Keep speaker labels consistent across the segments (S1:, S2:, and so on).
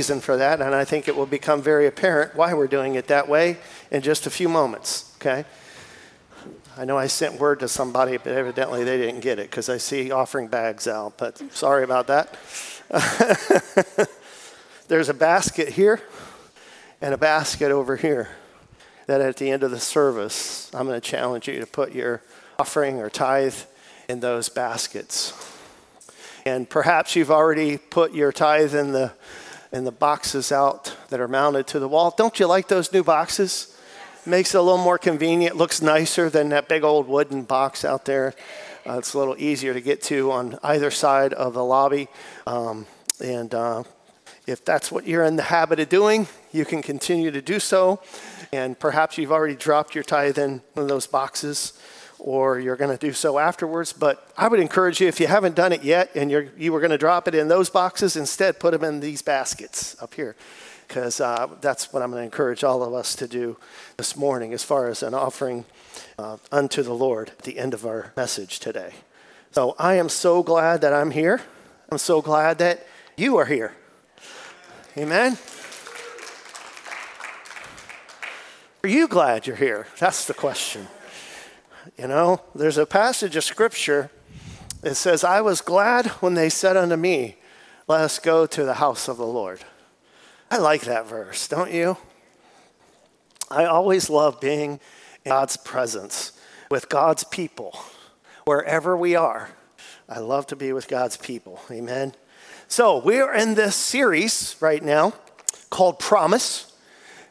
S1: reason for that, and I think it will become very apparent why we're doing it that way in just a few moments, okay? I know I sent word to somebody, but evidently they didn't get it because I see offering bags out, but sorry about that. There's a basket here and a basket over here that at the end of the service, I'm going to challenge you to put your offering or tithe in those baskets. And perhaps you've already put your tithe in the in the boxes out that are mounted to the wall. Don't you like those new boxes? Makes it a little more convenient, looks nicer than that big old wooden box out there. Uh, it's a little easier to get to on either side of the lobby. Um, and uh, if that's what you're in the habit of doing, you can continue to do so. And perhaps you've already dropped your tithe in one of those boxes or you're going to do so afterwards. But I would encourage you, if you haven't done it yet and you're, you were going to drop it in those boxes, instead put them in these baskets up here because uh, that's what I'm going to encourage all of us to do this morning as far as an offering uh, unto the Lord at the end of our message today. So I am so glad that I'm here. I'm so glad that you are here. Amen. Are you glad you're here? That's the question. You know, there's a passage of scripture that says, I was glad when they said unto me, Let us go to the house of the Lord. I like that verse, don't you? I always love being in God's presence with God's people, wherever we are. I love to be with God's people. Amen. So, we're in this series right now called Promise.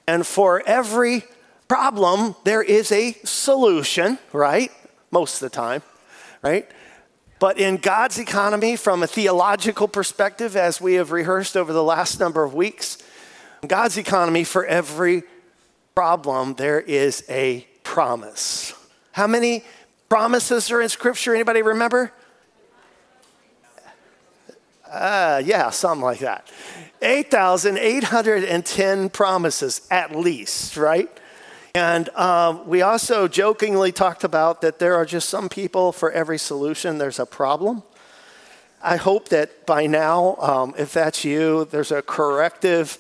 S1: And for every problem, there is a solution, right? Most of the time, right? But in God's economy, from a theological perspective, as we have rehearsed over the last number of weeks, God's economy, for every problem, there is a promise. How many promises are in Scripture? Anybody remember? Uh, yeah, something like that. 8,810 promises at least, right? And um, we also jokingly talked about that there are just some people for every solution, there's a problem. I hope that by now, um, if that's you, there's a corrective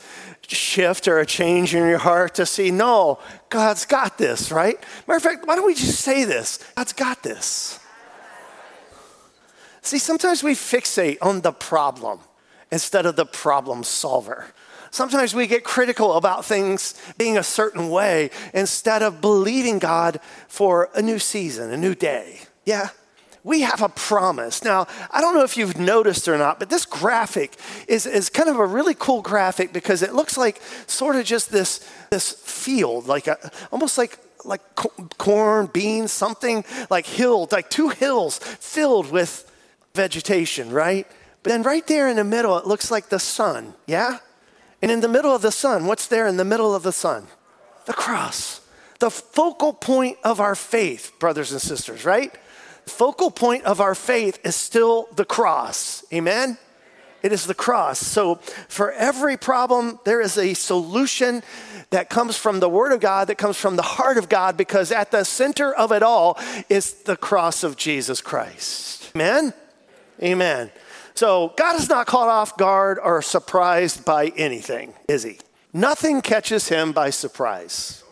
S1: shift or a change in your heart to see, no, God's got this, right? Matter of fact, why don't we just say this? God's got this. See, sometimes we fixate on the problem instead of the problem solver. Sometimes we get critical about things being a certain way instead of believing God for a new season, a new day. Yeah? we have a promise. Now, I don't know if you've noticed or not, but this graphic is, is kind of a really cool graphic because it looks like sort of just this, this field, like a, almost like, like corn, beans, something like hill, like two hills filled with vegetation, right? But then right there in the middle, it looks like the sun, yeah? And in the middle of the sun, what's there in the middle of the sun? The cross. The focal point of our faith, brothers and sisters, right? focal point of our faith is still the cross. Amen? It is the cross. So, for every problem, there is a solution that comes from the Word of God, that comes from the heart of God, because at the center of it all is the cross of Jesus Christ. Amen? Amen. So, God is not caught off guard or surprised by anything, is He? Nothing catches Him by surprise.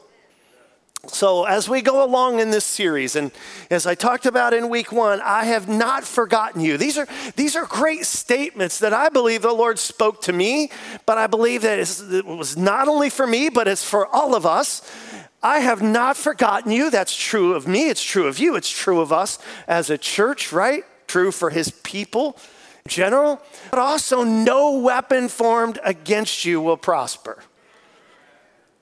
S1: So, as we go along in this series, and as I talked about in week one, I have not forgotten you. These are, these are great statements that I believe the Lord spoke to me, but I believe that it was not only for me, but it's for all of us. I have not forgotten you. That's true of me, it's true of you, it's true of us as a church, right? True for his people general, but also no weapon formed against you will prosper.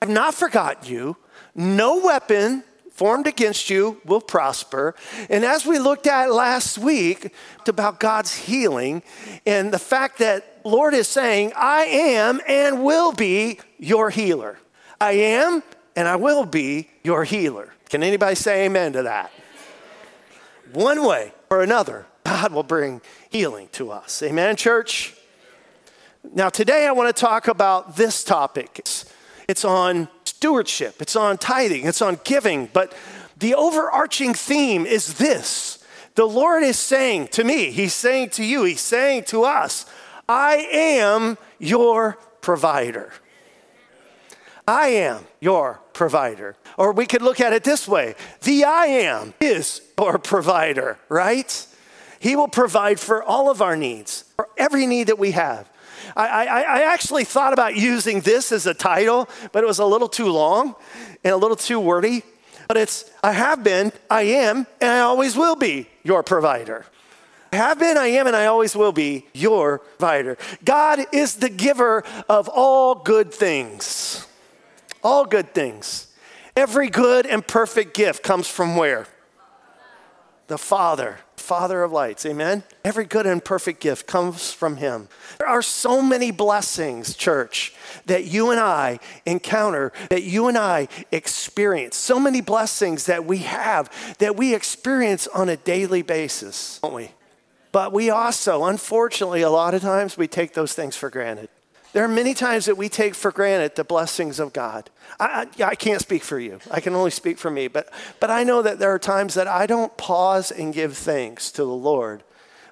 S1: I've not forgotten you no weapon formed against you will prosper. And as we looked at last week about God's healing and the fact that Lord is saying, I am and will be your healer. I am and I will be your healer. Can anybody say amen to that? One way or another, God will bring healing to us. Amen, church? Now, today I want to talk about this topic. It's, it's on stewardship, it's on tithing, it's on giving. But the overarching theme is this the Lord is saying to me, He's saying to you, He's saying to us, I am your provider. I am your provider. Or we could look at it this way the I am is your provider, right? He will provide for all of our needs, for every need that we have. I, I, I, actually thought about using this as a title, but it was a little too long and a little too wordy. But it's, I have been, I am, and I always will be your provider. I have been, I am, and I always will be your provider. God is the giver of all good things. All good things. Every good and perfect gift comes from where? The Father, Father of lights. Amen? Every good and perfect gift comes from Him. There are so many blessings, church, that you and I encounter, that you and I experience. So many blessings that we have, that we experience on a daily basis, don't we? But we also, unfortunately, a lot of times we take those things for granted. There are many times that we take for granted the blessings of God. I, I, I, can't speak for you. I can only speak for me. But, but I know that there are times that I don't pause and give thanks to the Lord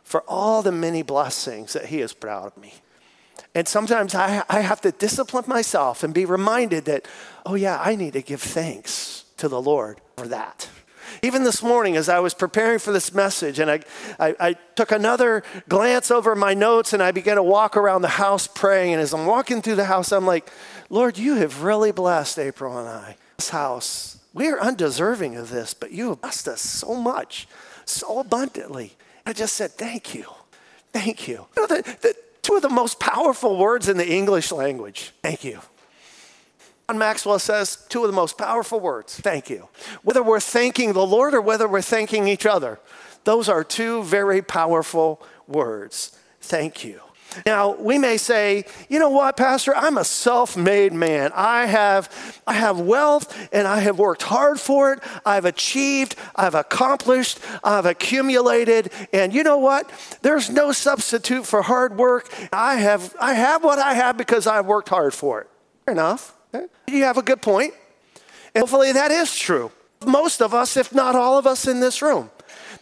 S1: for all the many blessings that He has put out of me. And sometimes I, I have to discipline myself and be reminded that, oh, yeah, I need to give thanks to the Lord for that. Even this morning, as I was preparing for this message, and I, I, I, took another glance over my notes and I began to walk around the house praying. And as I'm walking through the house, I'm like, Lord, you have really blessed April and I. This house, we are undeserving of this, but you have blessed us so much, so abundantly. I just said, Thank you. Thank you. you know, the, the, two of the most powerful words in the English language. Thank you. John Maxwell says two of the most powerful words thank you. Whether we're thanking the Lord or whether we're thanking each other, those are two very powerful words. Thank you. Now, we may say, you know what, Pastor, I'm a self made man. I have, I have wealth and I have worked hard for it. I've achieved, I've accomplished, I've accumulated. And you know what? There's no substitute for hard work. I have, I have what I have because I've worked hard for it. Fair enough. You have a good point. And hopefully that is true. Most of us, if not all of us in this room,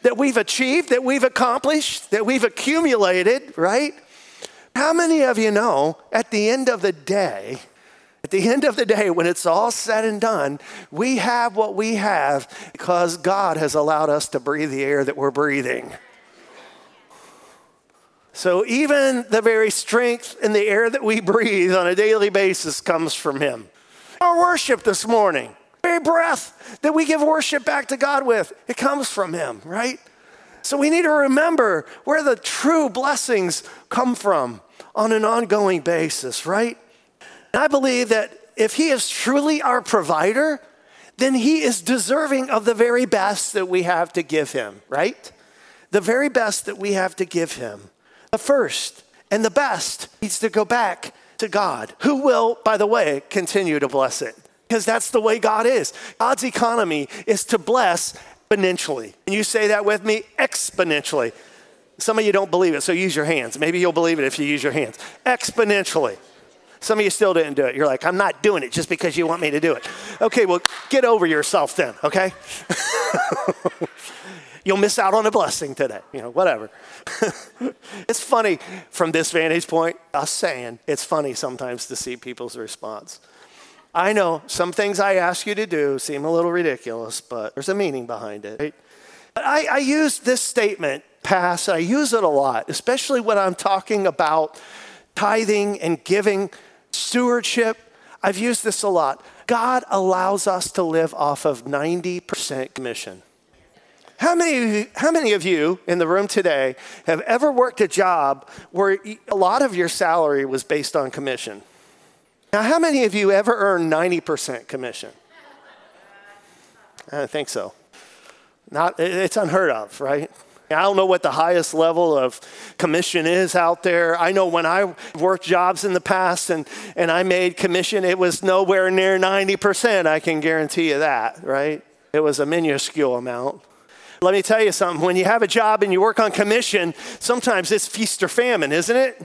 S1: that we've achieved, that we've accomplished, that we've accumulated, right? How many of you know at the end of the day, at the end of the day, when it's all said and done, we have what we have because God has allowed us to breathe the air that we're breathing. So even the very strength and the air that we breathe on a daily basis comes from Him. Our worship this morning, very breath that we give worship back to God with, it comes from Him, right? So we need to remember where the true blessings come from on an ongoing basis, right? And I believe that if He is truly our provider, then He is deserving of the very best that we have to give Him, right? The very best that we have to give Him. The first and the best needs to go back to God, who will, by the way, continue to bless it. Because that's the way God is. God's economy is to bless exponentially. And you say that with me? Exponentially. Some of you don't believe it, so use your hands. Maybe you'll believe it if you use your hands. Exponentially. Some of you still didn't do it. You're like, I'm not doing it just because you want me to do it. Okay, well, get over yourself then, okay? You'll miss out on a blessing today, you know, whatever. it's funny from this vantage point, us saying, it's funny sometimes to see people's response. I know some things I ask you to do seem a little ridiculous, but there's a meaning behind it. Right? I, I use this statement, pass, I use it a lot, especially when I'm talking about tithing and giving, stewardship. I've used this a lot. God allows us to live off of 90% commission. How many, how many of you in the room today have ever worked a job where a lot of your salary was based on commission? Now, how many of you ever earned 90% commission? I think so. Not, it's unheard of, right? I don't know what the highest level of commission is out there. I know when I worked jobs in the past and, and I made commission, it was nowhere near 90%. I can guarantee you that, right? It was a minuscule amount. Let me tell you something. When you have a job and you work on commission, sometimes it's feast or famine, isn't it?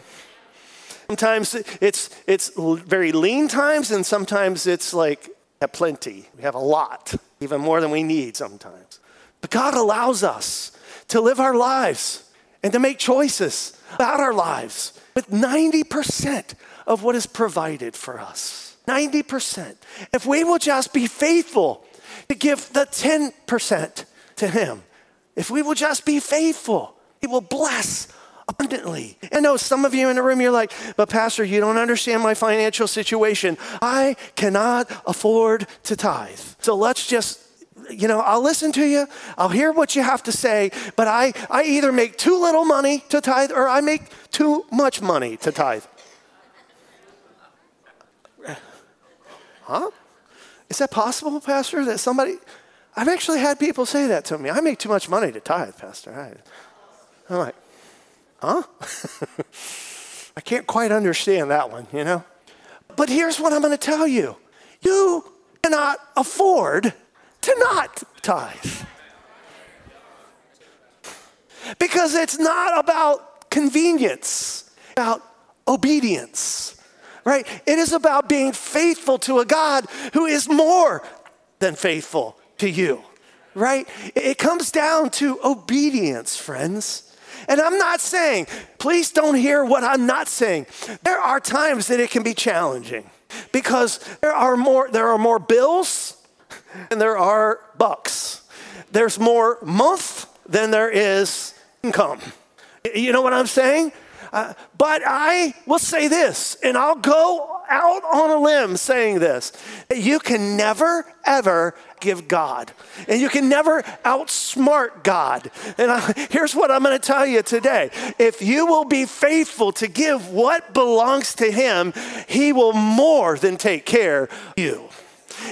S1: Sometimes it's, it's very lean times, and sometimes it's like have plenty. We have a lot, even more than we need sometimes. But God allows us to live our lives and to make choices about our lives with 90% of what is provided for us. 90%. If we will just be faithful to give the 10% to Him, if we will just be faithful, He will bless abundantly. I know some of you in the room, you're like, but Pastor, you don't understand my financial situation. I cannot afford to tithe. So let's just you know, I'll listen to you, I'll hear what you have to say, but I, I either make too little money to tithe or I make too much money to tithe. Huh? Is that possible, Pastor? That somebody, I've actually had people say that to me. I make too much money to tithe, Pastor. I, I'm like, huh? I can't quite understand that one, you know? But here's what I'm going to tell you you cannot afford to not tithe. Because it's not about convenience, about obedience, right? It is about being faithful to a God who is more than faithful to you, right? It comes down to obedience, friends. And I'm not saying, please don't hear what I'm not saying. There are times that it can be challenging because there are more, there are more bills and there are bucks. There's more month than there is income. You know what I'm saying? Uh, but I will say this, and I'll go out on a limb saying this you can never, ever give God, and you can never outsmart God. And I, here's what I'm going to tell you today if you will be faithful to give what belongs to Him, He will more than take care of you.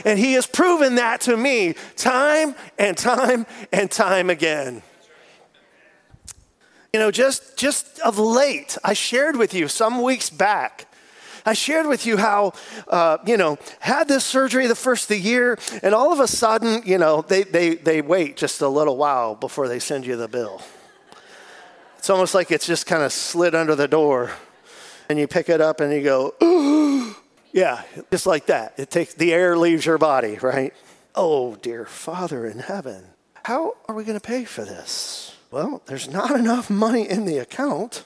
S1: And he has proven that to me time and time and time again. You know, just, just of late, I shared with you some weeks back. I shared with you how, uh, you know, had this surgery the first of the year, and all of a sudden, you know, they, they, they wait just a little while before they send you the bill. It's almost like it's just kind of slid under the door, and you pick it up and you go, Ooh. Yeah, just like that. It takes the air leaves your body, right? Oh, dear Father in heaven, how are we going to pay for this? Well, there's not enough money in the account.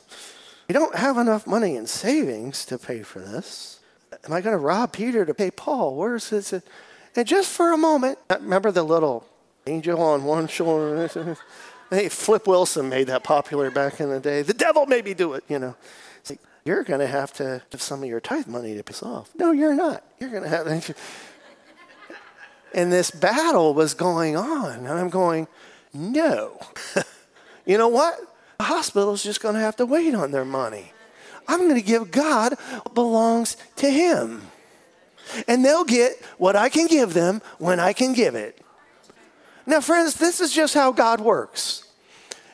S1: We don't have enough money in savings to pay for this. Am I going to rob Peter to pay Paul? Where's this? And just for a moment, remember the little angel on one shoulder? Hey, Flip Wilson made that popular back in the day. The devil made me do it, you know you're going to have to give some of your tithe money to piss off. No, you're not. You're going to have. and this battle was going on, and I'm going, no. you know what? The hospital's just going to have to wait on their money. I'm going to give God what belongs to Him. And they'll get what I can give them when I can give it. Now, friends, this is just how God works.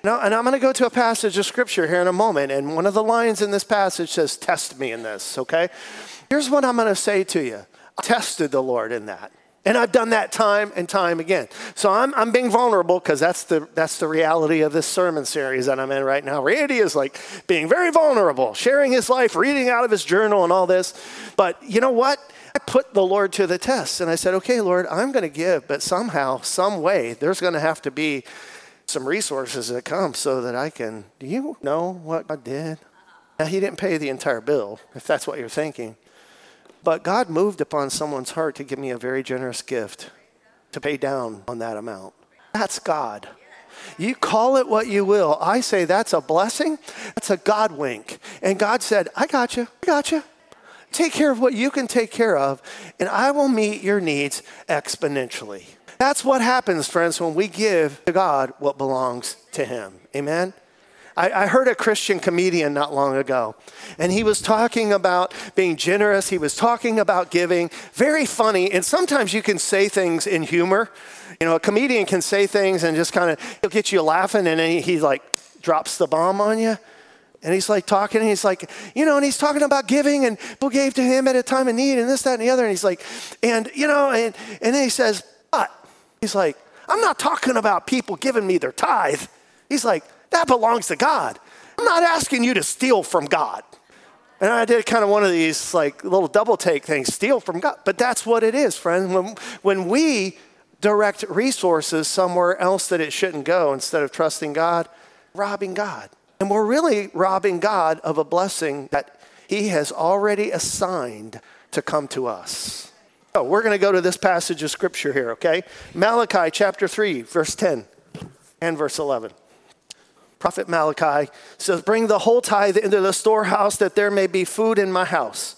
S1: Now, and I'm going to go to a passage of scripture here in a moment. And one of the lines in this passage says, Test me in this, okay? Here's what I'm going to say to you I tested the Lord in that. And I've done that time and time again. So I'm, I'm being vulnerable because that's the, that's the reality of this sermon series that I'm in right now. Randy is like being very vulnerable, sharing his life, reading out of his journal and all this. But you know what? I put the Lord to the test and I said, okay, Lord, I'm going to give, but somehow, some way, there's going to have to be some resources that come so that I can. Do you know what God did? Now, He didn't pay the entire bill, if that's what you're thinking. But God moved upon someone's heart to give me a very generous gift to pay down on that amount. That's God. You call it what you will. I say that's a blessing. That's a God wink. And God said, I got you. I got you. Take care of what you can take care of, and I will meet your needs exponentially. That's what happens, friends, when we give to God what belongs to Him. Amen? I, I, heard a Christian comedian not long ago, and he was talking about being generous. He was talking about giving. Very funny, and sometimes you can say things in humor. You know, a comedian can say things and just kind of, he'll get you laughing, and then he, he like drops the bomb on you. And he's like talking, and he's like, you know, and he's talking about giving, and people gave to him at a time of need, and this, that, and the other. And he's like, and, you know, and, and then he says, but He's like, I'm not talking about people giving me their tithe. He's like, that belongs to God. I'm not asking you to steal from God. And I did kind of one of these like little double take things, steal from God. But that's what it is, friends. When, when we direct resources somewhere else that it shouldn't go instead of trusting God, robbing God. And we're really robbing God of a blessing that he has already assigned to come to us. So we're going to go to this passage of scripture here, okay? Malachi chapter 3, verse 10 and verse 11. Prophet Malachi says, Bring the whole tithe into the storehouse that there may be food in my house.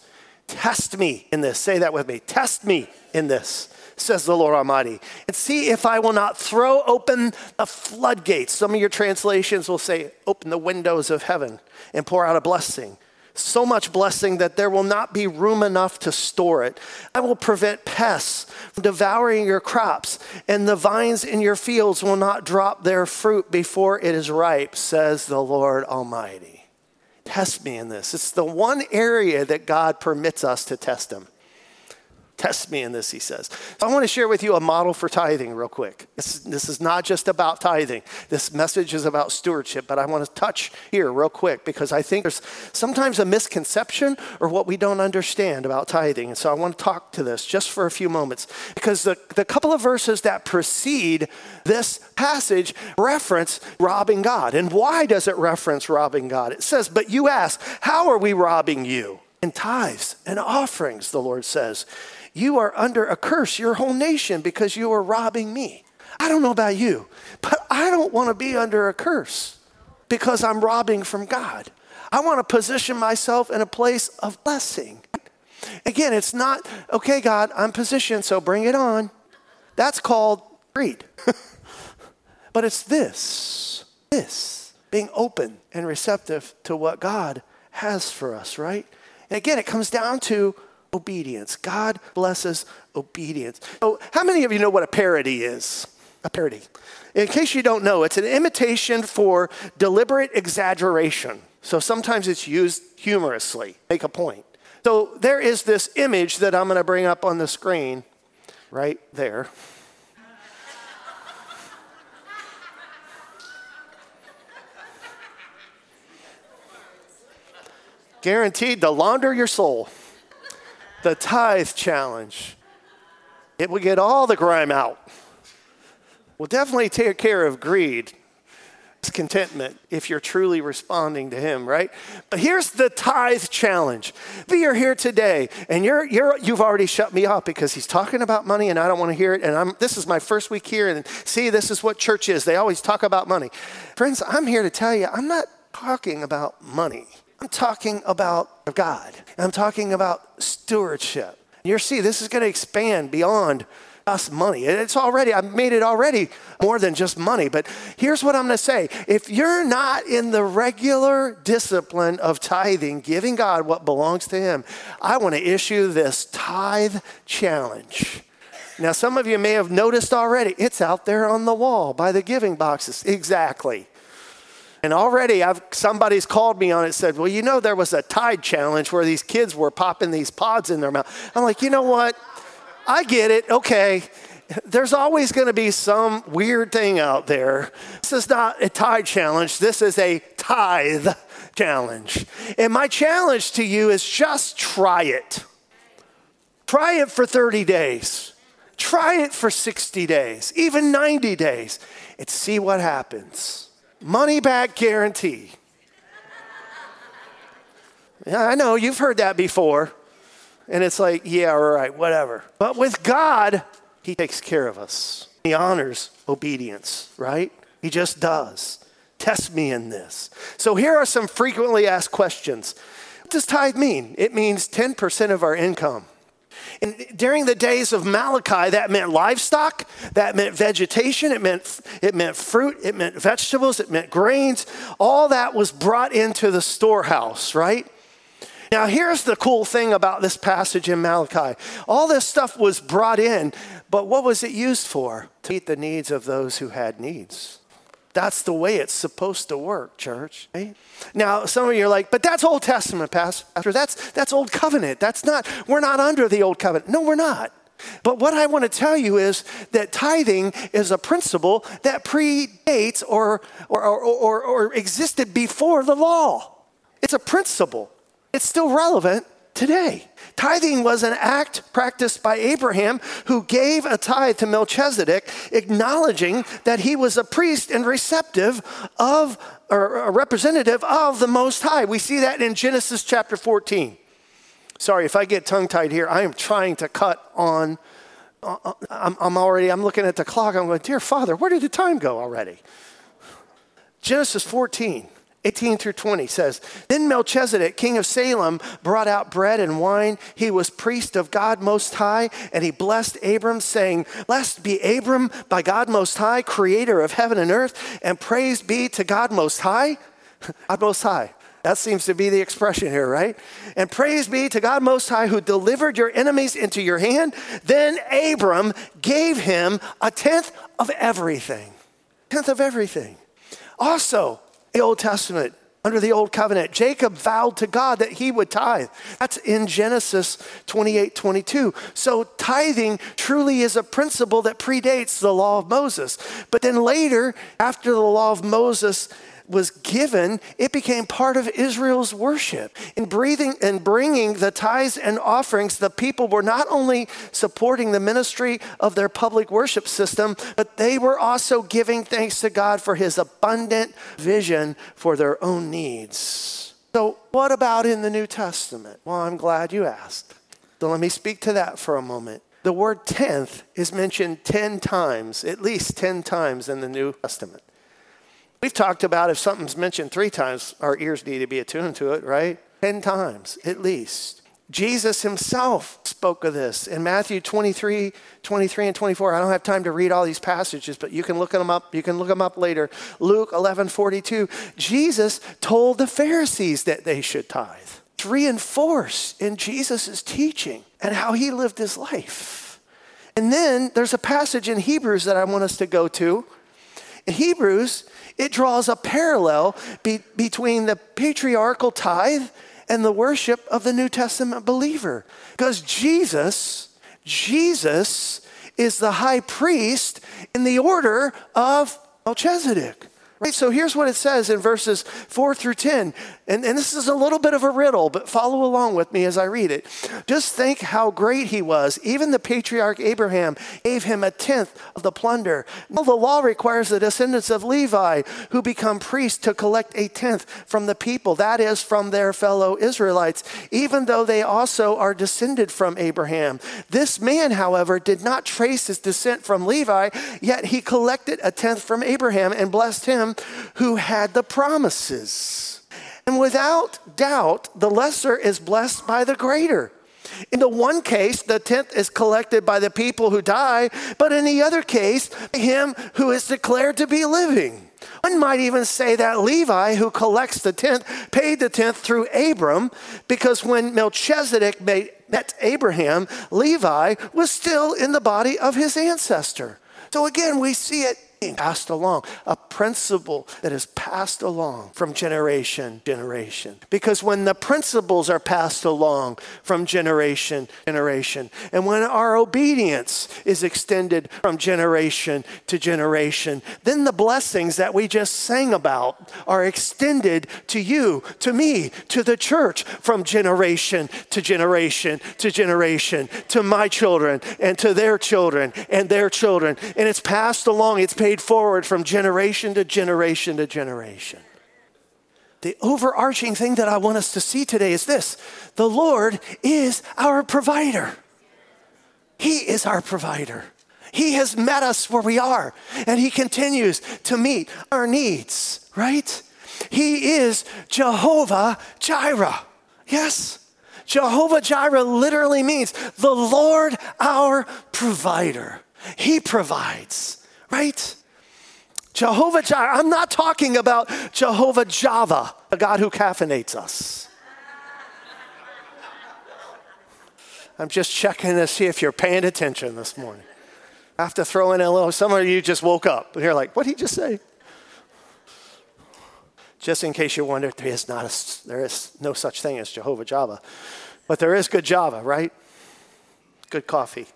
S1: Test me in this. Say that with me. Test me in this, says the Lord Almighty, and see if I will not throw open the floodgates. Some of your translations will say, Open the windows of heaven and pour out a blessing so much blessing that there will not be room enough to store it. I will prevent pests from devouring your crops, and the vines in your fields will not drop their fruit before it is ripe, says the Lord Almighty. Test me in this. It's the one area that God permits us to test Him. Test me in this, he says. So I want to share with you a model for tithing, real quick. This, this is not just about tithing. This message is about stewardship, but I want to touch here, real quick, because I think there's sometimes a misconception or what we don't understand about tithing. And so I want to talk to this just for a few moments, because the, the couple of verses that precede this passage reference robbing God. And why does it reference robbing God? It says, But you ask, How are we robbing you? In tithes and offerings, the Lord says. You are under a curse, your whole nation, because you are robbing me. I don't know about you, but I don't want to be under a curse because I'm robbing from God. I want to position myself in a place of blessing. Again, it's not, okay, God, I'm positioned, so bring it on. That's called greed. but it's this, this, being open and receptive to what God has for us, right? And again, it comes down to obedience. God blesses obedience. So, how many of you know what a parody is? A parody. In case you don't know, it's an imitation for deliberate exaggeration. So sometimes it's used humorously, make a point. So there is this image that I'm going to bring up on the screen right there. Guaranteed to launder your soul the tithe challenge. It will get all the grime out. We'll definitely take care of greed, contentment, if you're truly responding to Him, right? But here's the tithe challenge. If you're here today and you're, you're, you've already shut me off because He's talking about money and I don't want to hear it, and I'm, this is my first week here, and see, this is what church is. They always talk about money. Friends, I'm here to tell you, I'm not talking about money. I'm talking about God. I'm talking about stewardship. You see, this is going to expand beyond us money. It's already, I've made it already more than just money. But here's what I'm going to say if you're not in the regular discipline of tithing, giving God what belongs to Him, I want to issue this tithe challenge. Now, some of you may have noticed already, it's out there on the wall by the giving boxes. Exactly. And already I've, somebody's called me on it said, well, you know, there was a tide challenge where these kids were popping these pods in their mouth. I'm like, you know what? I get it. Okay. There's always going to be some weird thing out there. This is not a tide challenge. This is a tithe challenge. And my challenge to you is just try it. Try it for 30 days. Try it for 60 days, even 90 days, and see what happens. Money back guarantee. Yeah, I know you've heard that before. And it's like, yeah, all right, whatever. But with God, He takes care of us. He honors obedience, right? He just does. Test me in this. So here are some frequently asked questions. What does tithe mean? It means 10% of our income. And during the days of Malachi, that meant livestock, that meant vegetation, it meant, it meant fruit, it meant vegetables, it meant grains. All that was brought into the storehouse, right? Now, here's the cool thing about this passage in Malachi all this stuff was brought in, but what was it used for? To meet the needs of those who had needs. That's the way it's supposed to work, church. Right? Now, some of you are like, but that's Old Testament, Pastor. That's, that's Old Covenant. That's not, we're not under the Old Covenant. No, we're not. But what I want to tell you is that tithing is a principle that predates or, or, or, or, or existed before the law. It's a principle, it's still relevant today. Tithing was an act practiced by Abraham, who gave a tithe to Melchizedek, acknowledging that he was a priest and receptive of, or a representative of the Most High. We see that in Genesis chapter 14. Sorry if I get tongue tied here. I am trying to cut on. Uh, uh, I'm, I'm already, I'm looking at the clock. I'm going, Dear Father, where did the time go already? Genesis 14. 18 through 20 says, Then Melchizedek, king of Salem, brought out bread and wine. He was priest of God Most High, and he blessed Abram, saying, Blessed be Abram by God Most High, creator of heaven and earth, and praise be to God Most High. God Most High. That seems to be the expression here, right? And praise be to God Most High who delivered your enemies into your hand. Then Abram gave him a tenth of everything. Tenth of everything. Also, the Old Testament, under the Old Covenant, Jacob vowed to God that he would tithe. That's in Genesis 28 22. So tithing truly is a principle that predates the law of Moses. But then later, after the law of Moses, was given, it became part of Israel's worship. In breathing and bringing the tithes and offerings, the people were not only supporting the ministry of their public worship system, but they were also giving thanks to God for his abundant vision for their own needs. So, what about in the New Testament? Well, I'm glad you asked. So, let me speak to that for a moment. The word tenth is mentioned 10 times, at least 10 times in the New Testament. We've talked about if something's mentioned three times, our ears need to be attuned to it, right? 10 times at least. Jesus himself spoke of this in Matthew 23, 23 and 24. I don't have time to read all these passages, but you can look them up. You can look them up later. Luke 11, 42. Jesus told the Pharisees that they should tithe. It's reinforced in Jesus' teaching and how he lived his life. And then there's a passage in Hebrews that I want us to go to. In Hebrews, it draws a parallel be, between the patriarchal tithe and the worship of the New Testament believer. Because Jesus, Jesus is the high priest in the order of Melchizedek. Right, so here's what it says in verses 4 through 10. And, and this is a little bit of a riddle, but follow along with me as I read it. Just think how great he was. Even the patriarch Abraham gave him a tenth of the plunder. Now, the law requires the descendants of Levi who become priests to collect a tenth from the people, that is, from their fellow Israelites, even though they also are descended from Abraham. This man, however, did not trace his descent from Levi, yet he collected a tenth from Abraham and blessed him who had the promises. And without doubt, the lesser is blessed by the greater. In the one case, the tenth is collected by the people who die, but in the other case, him who is declared to be living. One might even say that Levi, who collects the tenth, paid the tenth through Abram, because when Melchizedek met Abraham, Levi was still in the body of his ancestor. So again, we see it passed along, a principle that is passed along from generation to generation. Because when the principles are passed along from generation to generation, and when our obedience is extended from generation to generation, then the blessings that we just sang about are extended to you, to me, to the church from generation to generation to generation, to my children and to their children and their children. And it's passed along, it's paid forward from generation to generation to generation. The overarching thing that I want us to see today is this the Lord is our provider. He is our provider. He has met us where we are, and He continues to meet our needs, right? He is Jehovah Jireh. Yes, Jehovah Jireh literally means the Lord our provider. He provides, right? Jehovah Jireh, I'm not talking about Jehovah Java, a God who caffeinates us. I'm just checking to see if you're paying attention this morning. I have to throw in a little, some of you just woke up and you're like, what did he just say? Just in case you wonder, there is, not a, there is no such thing as Jehovah Java, but there is good Java, right? Good coffee.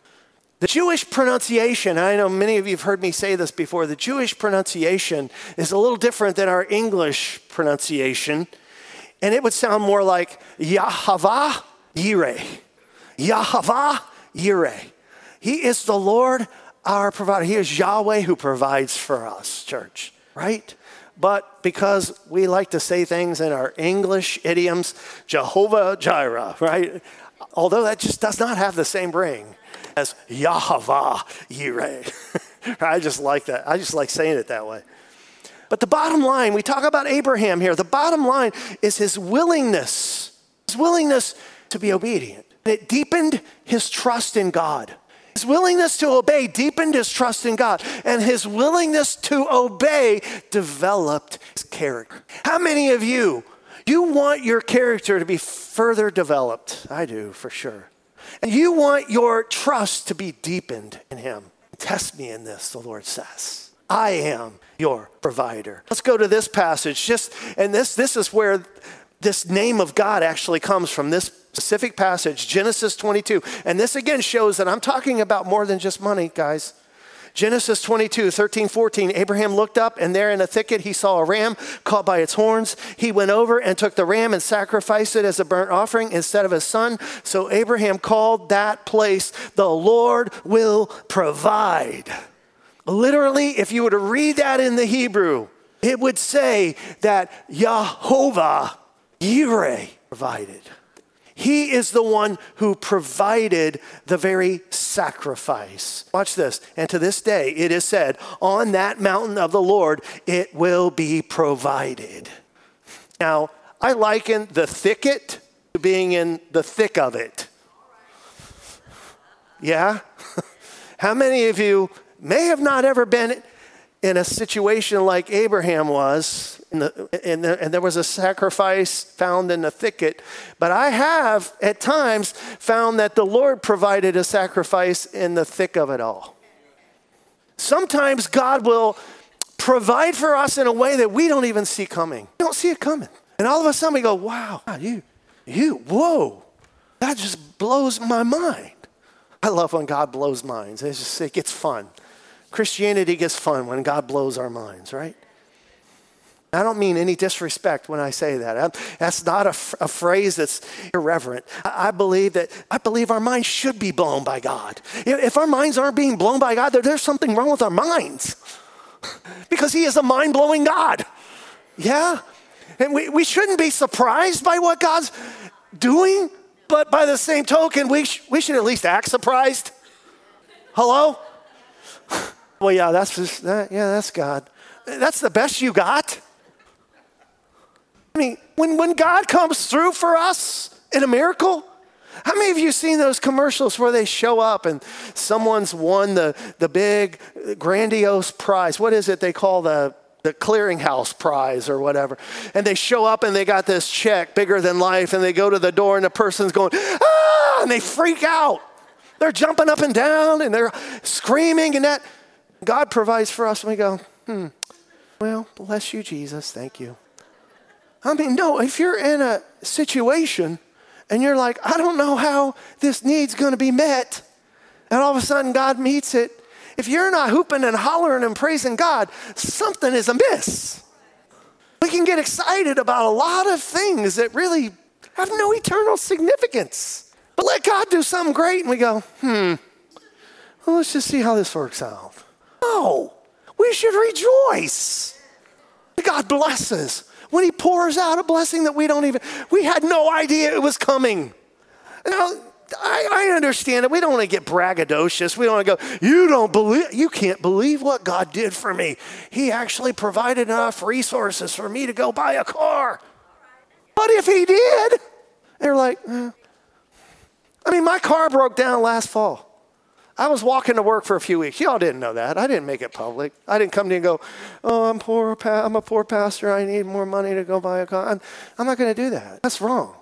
S1: The Jewish pronunciation, I know many of you have heard me say this before, the Jewish pronunciation is a little different than our English pronunciation. And it would sound more like Yahava Yireh. Yahava Yireh. He is the Lord our provider. He is Yahweh who provides for us, church, right? But because we like to say things in our English idioms, Jehovah Jireh, right? Although that just does not have the same ring as Yahweh Yireh. I just like that. I just like saying it that way. But the bottom line, we talk about Abraham here. The bottom line is his willingness, his willingness to be obedient. It deepened his trust in God. His willingness to obey deepened his trust in God, and his willingness to obey developed his character. How many of you, you want your character to be further developed? I do, for sure. And you want your trust to be deepened in him. Test me in this, the Lord says. I am your provider. Let's go to this passage. Just and this this is where this name of God actually comes from this specific passage, Genesis 22. And this again shows that I'm talking about more than just money, guys. Genesis 22, 13, 14. Abraham looked up, and there in a thicket he saw a ram caught by its horns. He went over and took the ram and sacrificed it as a burnt offering instead of his son. So Abraham called that place, The Lord will provide. Literally, if you were to read that in the Hebrew, it would say that Jehovah Yireh provided. He is the one who provided the very sacrifice. Watch this. And to this day, it is said, On that mountain of the Lord, it will be provided. Now, I liken the thicket to being in the thick of it. Yeah? How many of you may have not ever been in a situation like Abraham was the, and, the, and there was a sacrifice found in the thicket. But I have at times found that the Lord provided a sacrifice in the thick of it all. Sometimes God will provide for us in a way that we don't even see coming. We don't see it coming. And all of a sudden we go, wow, you, you, whoa, that just blows my mind. I love when God blows minds. It's just, it gets fun. Christianity gets fun when God blows our minds, right? I don't mean any disrespect when I say that. That's not a, phrase that's irreverent. I believe that I believe our minds should be blown by God. If our minds aren't being blown by God, there's something wrong with our minds. Because He is a mind blowing God. Yeah? And we, we shouldn't be surprised by what God's doing, but by the same token, we, sh- we should at least act surprised. Hello? Well, yeah, that's just, that, yeah, that's God. That's the best you got. I mean, when, when God comes through for us in a miracle, how many of you seen those commercials where they show up and someone's won the, the big grandiose prize? What is it they call the, the clearinghouse prize or whatever? And they show up and they got this check bigger than life and they go to the door and the person's going, ah, and they freak out. They're jumping up and down and they're screaming and that. God provides for us and we go, hmm, well, bless you, Jesus. Thank you. I mean, no, if you're in a situation and you're like, I don't know how this need's going to be met, and all of a sudden God meets it, if you're not hooping and hollering and praising God, something is amiss. We can get excited about a lot of things that really have no eternal significance. But let God do something great, and we go, hmm, well, let's just see how this works out. No, we should rejoice. God blesses when He pours out a blessing that we don't even, we had no idea it was coming. Now, I, I understand it. We don't want to get braggadocious. We don't want to go, you don't believe, you can't believe what God did for me. He actually provided enough resources for me to go buy a car. But if He did, they're like, eh. I mean, my car broke down last fall. I was walking to work for a few weeks. Y'all didn't know that. I didn't make it public. I didn't come to you and go, "Oh, I'm poor. I'm a poor pastor. I need more money to go buy a car." I'm, I'm not going to do that. That's wrong.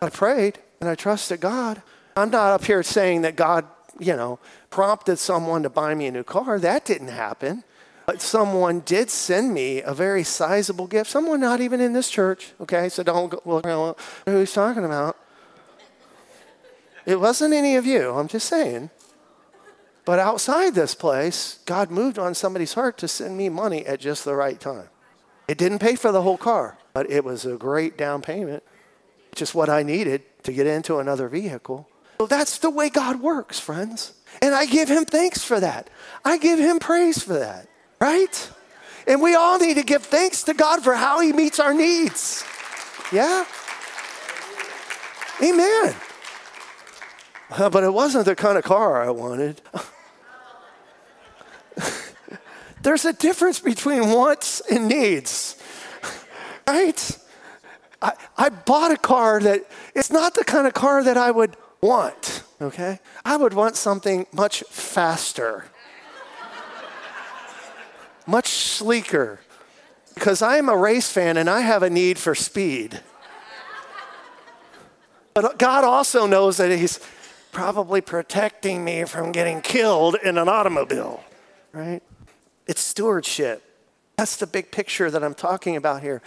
S1: I prayed and I trusted God. I'm not up here saying that God, you know, prompted someone to buy me a new car. That didn't happen. But someone did send me a very sizable gift. Someone not even in this church. Okay, so don't go, well, who he's talking about. It wasn't any of you. I'm just saying. But outside this place, God moved on somebody's heart to send me money at just the right time. It didn't pay for the whole car, but it was a great down payment, just what I needed to get into another vehicle. So that's the way God works, friends. And I give him thanks for that. I give him praise for that, right? And we all need to give thanks to God for how he meets our needs. Yeah? Amen. But it wasn't the kind of car I wanted. There's a difference between wants and needs, right? I, I bought a car that it's not the kind of car that I would want, okay? I would want something much faster, much sleeker, because I'm a race fan and I have a need for speed. But God also knows that He's probably protecting me from getting killed in an automobile, right? It's stewardship. That's the big picture that I'm talking about here.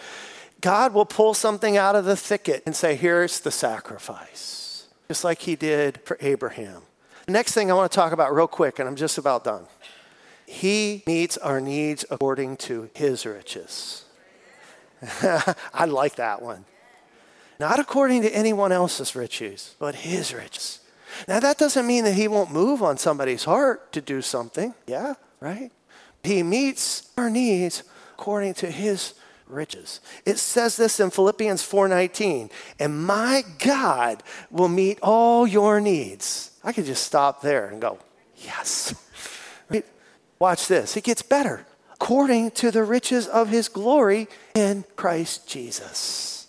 S1: God will pull something out of the thicket and say, Here's the sacrifice, just like He did for Abraham. The next thing I want to talk about, real quick, and I'm just about done. He meets our needs according to His riches. I like that one. Not according to anyone else's riches, but His riches. Now, that doesn't mean that He won't move on somebody's heart to do something. Yeah, right? He meets our needs according to his riches. It says this in Philippians 4:19, and my God will meet all your needs. I could just stop there and go, yes. Right? Watch this. It gets better. According to the riches of his glory in Christ Jesus.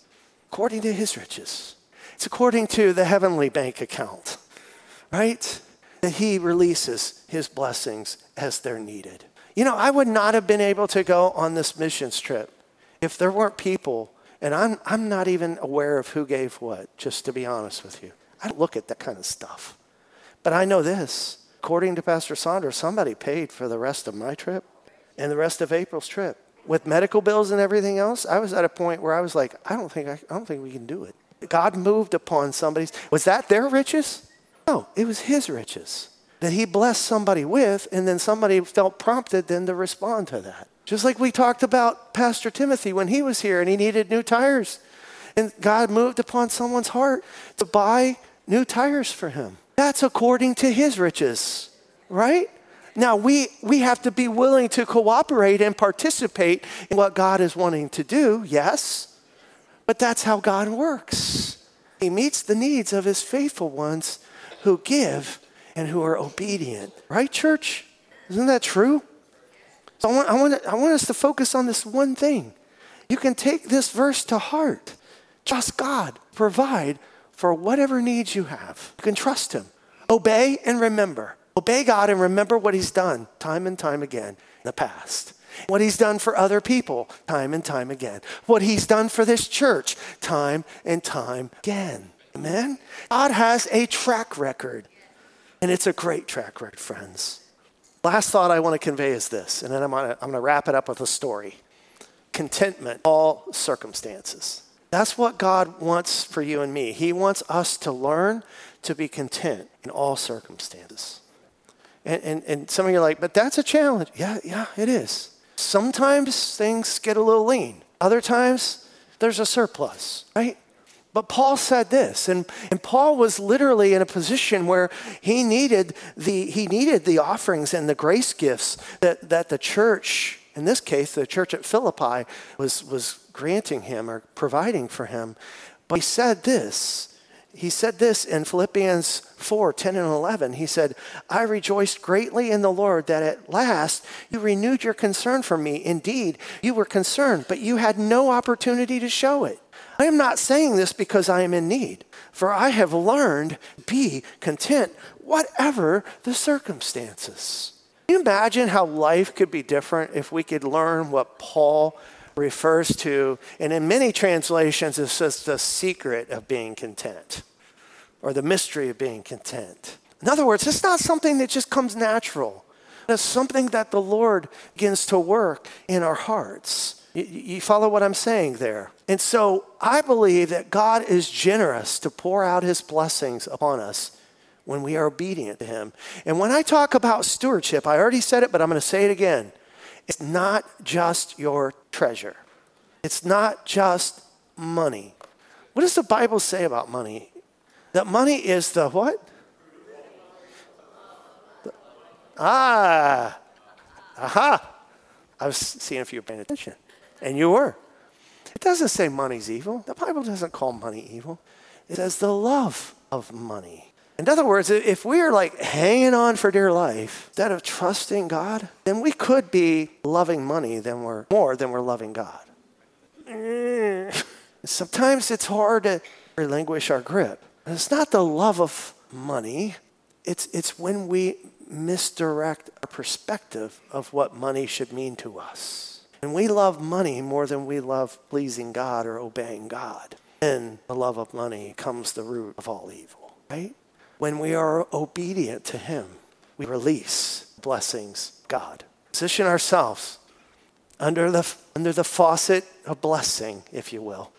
S1: According to his riches. It's according to the heavenly bank account, right? That he releases his blessings as they're needed. You know, I would not have been able to go on this missions trip if there weren't people, and I'm, I'm not even aware of who gave what, just to be honest with you. I don't look at that kind of stuff. But I know this according to Pastor Saunders, somebody paid for the rest of my trip and the rest of April's trip. With medical bills and everything else, I was at a point where I was like, I don't think I, I don't think we can do it. God moved upon somebody's. Was that their riches? No, it was his riches that he blessed somebody with, and then somebody felt prompted then to respond to that. Just like we talked about Pastor Timothy when he was here and he needed new tires. And God moved upon someone's heart to buy new tires for him. That's according to his riches, right? Now, we, we have to be willing to cooperate and participate in what God is wanting to do, yes, but that's how God works. He meets the needs of his faithful ones who give and who are obedient. Right, church? Isn't that true? So I want, I, want, I want us to focus on this one thing. You can take this verse to heart. Trust God, provide for whatever needs you have. You can trust Him. Obey and remember. Obey God and remember what He's done time and time again in the past. What He's done for other people time and time again. What He's done for this church time and time again. Amen? God has a track record. And it's a great track record, friends. Last thought I want to convey is this, and then I'm going to, I'm to wrap it up with a story. Contentment, all circumstances. That's what God wants for you and me. He wants us to learn to be content in all circumstances. And, and, and some of you are like, but that's a challenge. Yeah, yeah, it is. Sometimes things get a little lean. Other times there's a surplus, right? But Paul said this, and, and Paul was literally in a position where he needed the, he needed the offerings and the grace gifts that, that the church, in this case, the church at Philippi, was, was granting him or providing for him. But he said this. He said this in Philippians 4 10 and 11. He said, I rejoiced greatly in the Lord that at last you renewed your concern for me. Indeed, you were concerned, but you had no opportunity to show it. I am not saying this because I am in need, for I have learned be content whatever the circumstances. Can you imagine how life could be different if we could learn what Paul refers to? And in many translations, it says the secret of being content or the mystery of being content. In other words, it's not something that just comes natural. It's something that the Lord begins to work in our hearts. You, follow what I'm saying there? And so I believe that God is generous to pour out his blessings upon us when we are obedient to him. And when I talk about stewardship, I already said it, but I'm going to say it again. It's not just your treasure, it's not just money. What does the Bible say about money? That money is the what? Ah, aha. I was seeing if you were paying attention. And you were. It doesn't say money's evil. The Bible doesn't call money evil. It says the love of money. In other words, if we are like hanging on for dear life instead of trusting God, then we could be loving money than we're more than we're loving God. Mm. Sometimes it's hard to relinquish our grip. And it's not the love of money, it's, it's when we misdirect our perspective of what money should mean to us. And we love money more than we love pleasing God or obeying God. And the love of money comes the root of all evil, right? When we are obedient to Him, we release blessings, God. Position ourselves under the, under the faucet of blessing, if you will.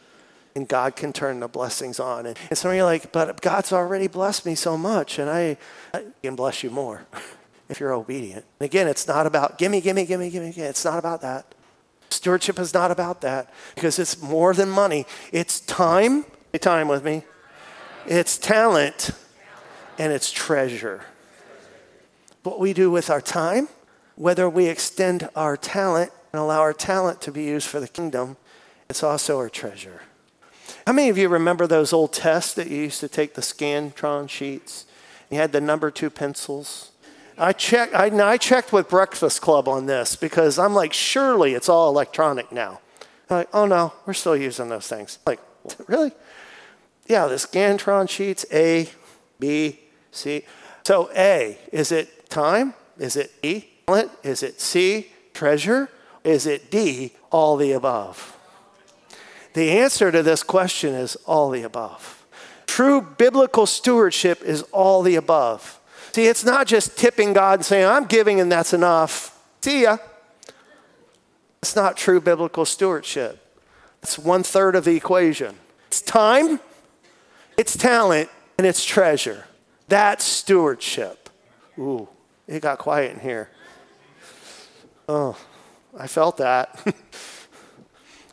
S1: And God can turn the blessings on. And, and some of you are like, but God's already blessed me so much, and I, I can bless you more if you're obedient. And again, it's not about gimme, gimme, gimme, gimme, gimme. It's not about that. Stewardship is not about that because it's more than money. It's time. Say time with me. It's talent and it's treasure. What we do with our time, whether we extend our talent and allow our talent to be used for the kingdom, it's also our treasure. How many of you remember those old tests that you used to take the Scantron sheets? You had the number two pencils. I checked, I, I checked with Breakfast Club on this because I'm like, surely it's all electronic now. Like, oh no, we're still using those things. Like, really? Yeah, the Scantron sheets, A, B, C. So A, is it time? Is it E? Is it C, treasure? Is it D, all the above? The answer to this question is all the above. True biblical stewardship is all the above. See, it's not just tipping God and saying, I'm giving and that's enough. See ya. It's not true biblical stewardship. It's one third of the equation. It's time, it's talent, and it's treasure. That's stewardship. Ooh, it got quiet in here. Oh, I felt that.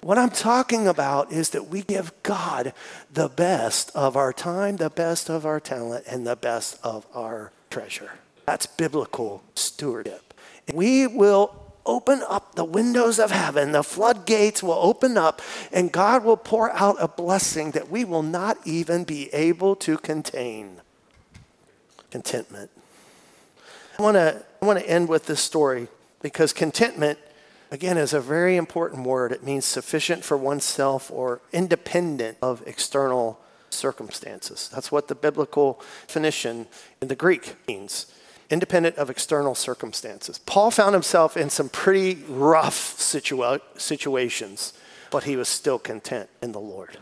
S1: What I'm talking about is that we give God the best of our time, the best of our talent, and the best of our treasure. That's biblical stewardship. We will open up the windows of heaven, the floodgates will open up, and God will pour out a blessing that we will not even be able to contain. Contentment. I want to I want to end with this story because contentment again, is a very important word. It means sufficient for oneself or independent of external circumstances. That's what the biblical definition in the Greek means independent of external circumstances. Paul found himself in some pretty rough situa- situations, but he was still content in the Lord.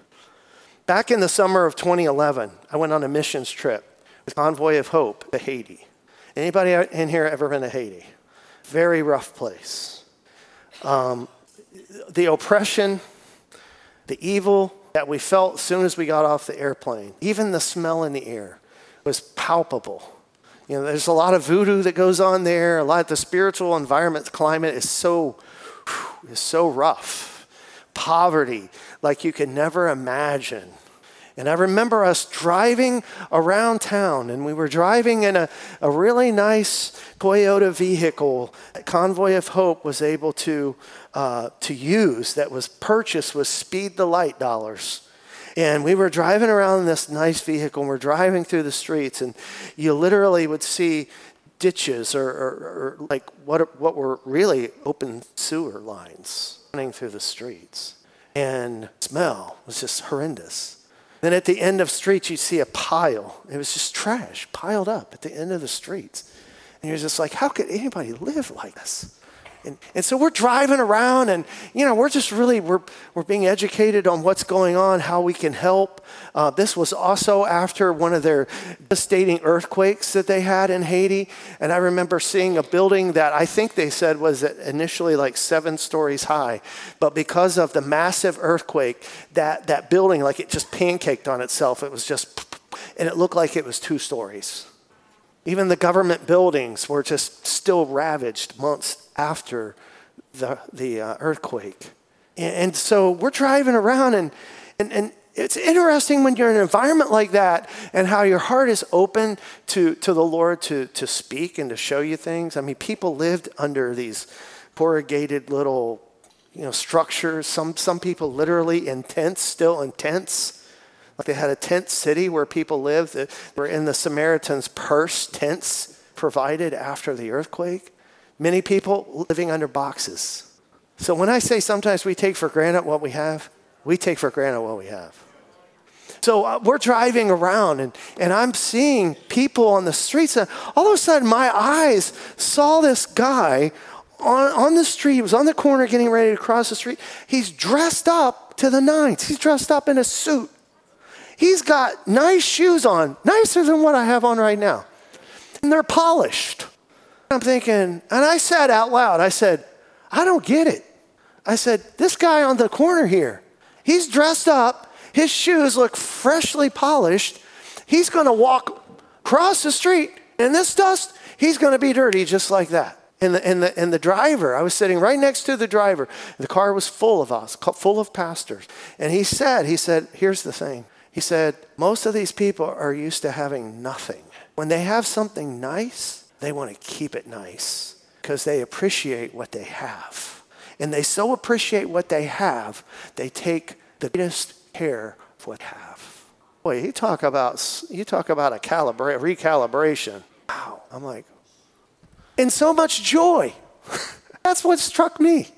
S1: Back in the summer of 2011, I went on a missions trip with Convoy of Hope to Haiti. Anybody in here ever been to Haiti? Very rough place. Um, the oppression, the evil that we felt as soon as we got off the airplane, even the smell in the air was palpable. You know, there's a lot of voodoo that goes on there. A lot of the spiritual environment, the climate is so, is so rough. Poverty, like you can never imagine. And I remember us driving around town, and we were driving in a, a really nice Toyota vehicle that Convoy of Hope was able to, uh, to use that was purchased with Speed the Light dollars. And we were driving around in this nice vehicle, and we're driving through the streets, and you literally would see ditches or, or, or like what, what were really open sewer lines running through the streets. And smell was just horrendous. Then at the end of streets, you'd see a pile. It was just trash piled up at the end of the streets. And you're just like, how could anybody live like this? And, and so we're driving around and, you know, we're just really, we're, we're being educated on what's going on, how we can help. Uh, this was also after one of their devastating earthquakes that they had in Haiti. And I remember seeing a building that I think they said was initially like seven stories high. But because of the massive earthquake, that, that building, like it just pancaked on itself. It was just, and it looked like it was two stories. Even the government buildings were just still ravaged months after the, the uh, earthquake. And, and, so we're driving around, and, and, and it's interesting when you're in an environment like that and how your heart is open to, to the Lord to, to speak and to show you things. I mean, people lived under these corrugated little you know, structures. Some, some people literally in tents, still in tents. They had a tent city where people lived. They were in the Samaritan's purse, tents provided after the earthquake. Many people living under boxes. So when I say sometimes we take for granted what we have, we take for granted what we have. So uh, we're driving around and, and I'm seeing people on the streets. And all of a sudden, my eyes saw this guy on, on the street. He was on the corner getting ready to cross the street. He's dressed up to the nines. He's dressed up in a suit. He's got nice shoes on, nicer than what I have on right now. And they're polished. I'm thinking, and I said out loud, I said, I don't get it. I said, this guy on the corner here, he's dressed up, his shoes look freshly polished. He's going to walk across the street in this dust, he's going to be dirty just like that. And the, and, the, and the driver, I was sitting right next to the driver. The car was full of us, full of pastors. And he said, he said, here's the thing. He said, most of these people are used to having nothing. When they have something nice, they want to keep it nice because they appreciate what they have. And they so appreciate what they have, they take the greatest care of what they have. Boy, you talk about you talk about a calibra- recalibration. Wow, I'm like, and so much joy. That's what struck me.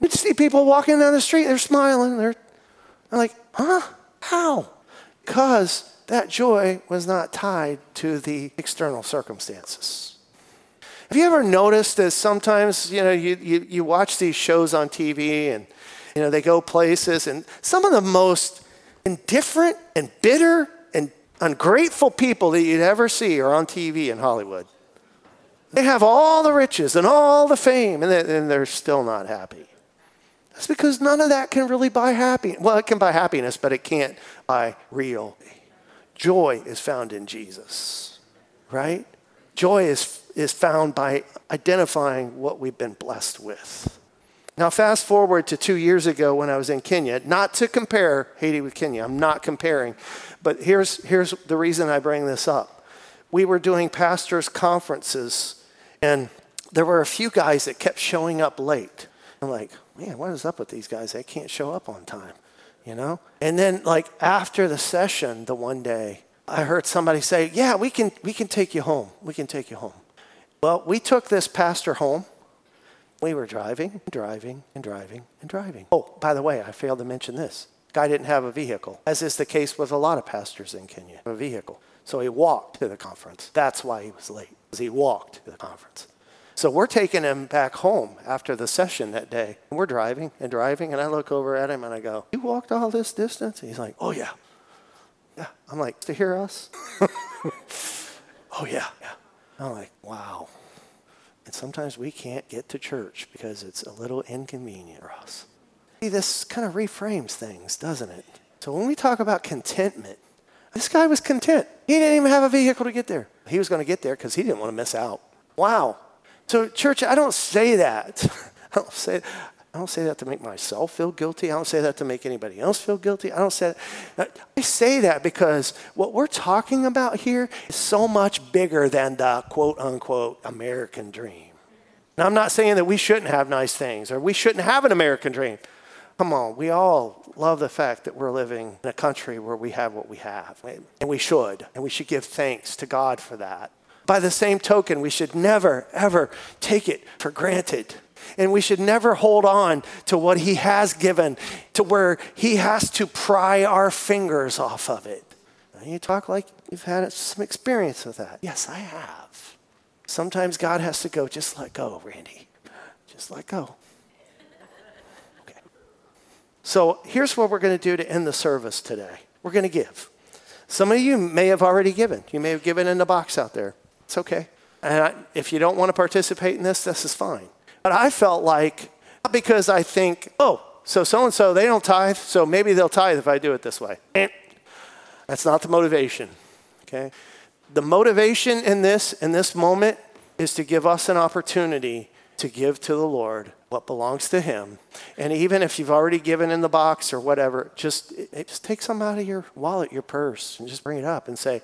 S1: You see people walking down the street, they're smiling. They're I'm like, huh? How? Because that joy was not tied to the external circumstances. Have you ever noticed that sometimes, you know, you, you, you watch these shows on TV and, you know, they go places and some of the most indifferent and bitter and ungrateful people that you'd ever see are on TV in Hollywood. They have all the riches and all the fame and they're still not happy. That's because none of that can really buy happiness. Well, it can buy happiness, but it can't buy real. Joy is found in Jesus, right? Joy is, is found by identifying what we've been blessed with. Now, fast forward to two years ago when I was in Kenya, not to compare Haiti with Kenya, I'm not comparing, but here's, here's the reason I bring this up. We were doing pastors' conferences, and there were a few guys that kept showing up late. I'm like, man, what is up with these guys? They can't show up on time, you know? And then, like, after the session, the one day, I heard somebody say, yeah, we can, we can take you home. We can take you home. Well, we took this pastor home. We were driving, driving, and driving, and driving. Oh, by the way, I failed to mention this. Guy didn't have a vehicle, as is the case with a lot of pastors in Kenya, a vehicle. So he walked to the conference. That's why he was late, he walked to the conference. So we're taking him back home after the session that day. We're driving and driving, and I look over at him and I go, You walked all this distance? And he's like, Oh, yeah. Yeah. I'm like, To hear us? oh, yeah. Yeah. I'm like, Wow. And sometimes we can't get to church because it's a little inconvenient for us. See, this kind of reframes things, doesn't it? So when we talk about contentment, this guy was content. He didn't even have a vehicle to get there. He was going to get there because he didn't want to miss out. Wow. So, church, I don't say that. I don't say, I don't say that to make myself feel guilty. I don't say that to make anybody else feel guilty. I don't say that. I say that because what we're talking about here is so much bigger than the quote unquote American dream. Now, I'm not saying that we shouldn't have nice things or we shouldn't have an American dream. Come on, we all love the fact that we're living in a country where we have what we have. And we should. And we should give thanks to God for that. By the same token, we should never, ever take it for granted. And we should never hold on to what He has given to where He has to pry our fingers off of it. Now, you talk like you've had some experience with that. Yes, I have. Sometimes God has to go, just let go, Randy. Just let go. Okay. So here's what we're going to do to end the service today we're going to give. Some of you may have already given. You may have given in the box out there. It's okay. And I, if you don't want to participate in this, this is fine. But I felt like, because I think, oh, so so and so, they don't tithe, so maybe they'll tithe if I do it this way. That's not the motivation, okay? The motivation in this, in this moment, is to give us an opportunity to give to the Lord what belongs to Him. And even if you've already given in the box or whatever, just, just take some out of your wallet, your purse, and just bring it up and say,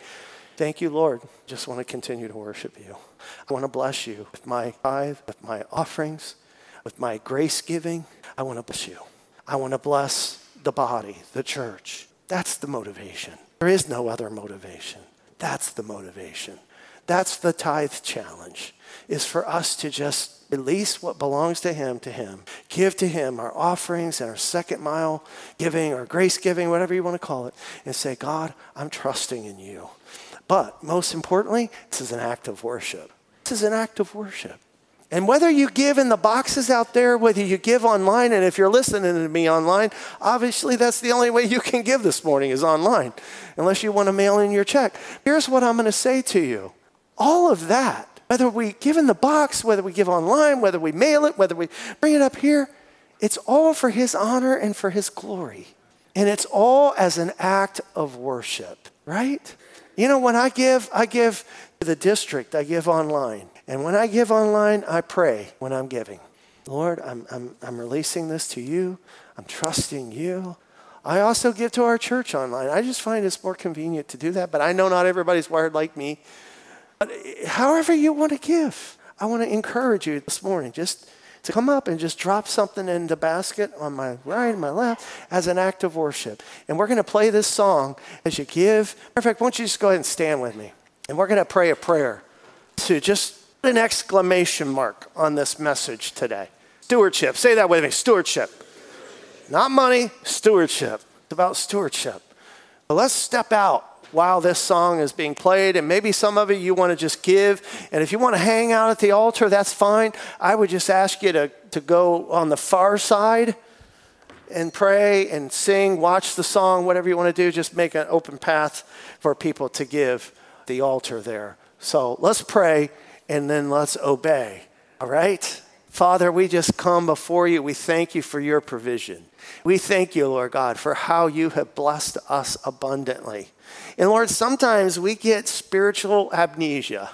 S1: Thank you, Lord. Just want to continue to worship you. I want to bless you with my tithe, with my offerings, with my grace giving. I want to bless you. I want to bless the body, the church. That's the motivation. There is no other motivation. That's the motivation. That's the tithe challenge, is for us to just release what belongs to Him to Him. Give to Him our offerings and our second mile giving or grace giving, whatever you want to call it, and say, God, I'm trusting in you. But most importantly, this is an act of worship. This is an act of worship. And whether you give in the boxes out there, whether you give online, and if you're listening to me online, obviously that's the only way you can give this morning is online, unless you want to mail in your check. Here's what I'm going to say to you all of that, whether we give in the box, whether we give online, whether we mail it, whether we bring it up here, it's all for His honor and for His glory. And it's all as an act of worship, right? You know, when I give, I give to the district, I give online. And when I give online, I pray when I'm giving. Lord, I'm, I'm, I'm releasing this to you. I'm trusting you. I also give to our church online. I just find it's more convenient to do that, but I know not everybody's wired like me. But however you want to give, I want to encourage you this morning just to come up and just drop something in the basket on my right and my left as an act of worship. And we're going to play this song as you give. Matter of fact, why don't you just go ahead and stand with me? And we're going to pray a prayer to just put an exclamation mark on this message today. Stewardship. Say that with me stewardship. Not money, stewardship. It's about stewardship. But let's step out while this song is being played. And maybe some of you, you want to just give. And if you want to hang out at the altar, that's fine. I would just ask you to, to go on the far side and pray and sing, watch the song, whatever you want to do. Just make an open path for people to give the altar there. So let's pray and then let's obey. All right? Father, we just come before you. We thank you for your provision. We thank you, Lord God, for how you have blessed us abundantly. And Lord, sometimes we get spiritual amnesia.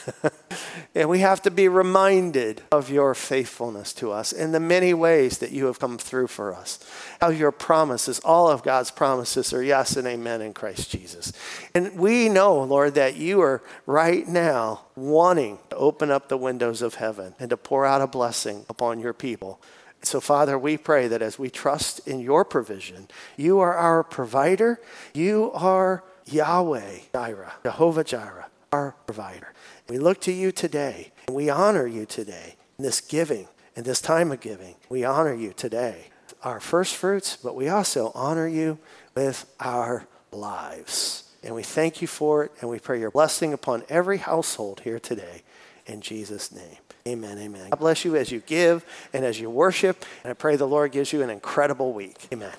S1: and we have to be reminded of your faithfulness to us in the many ways that you have come through for us. How your promises, all of God's promises, are yes and amen in Christ Jesus. And we know, Lord, that you are right now wanting to open up the windows of heaven and to pour out a blessing upon your people. So, Father, we pray that as we trust in your provision, you are our provider, you are Yahweh Jireh, Jehovah Jireh, our provider. We look to you today, and we honor you today in this giving, in this time of giving. We honor you today, our first fruits, but we also honor you with our lives. And we thank you for it, and we pray your blessing upon every household here today. In Jesus' name. Amen. Amen. God bless you as you give and as you worship. And I pray the Lord gives you an incredible week. Amen.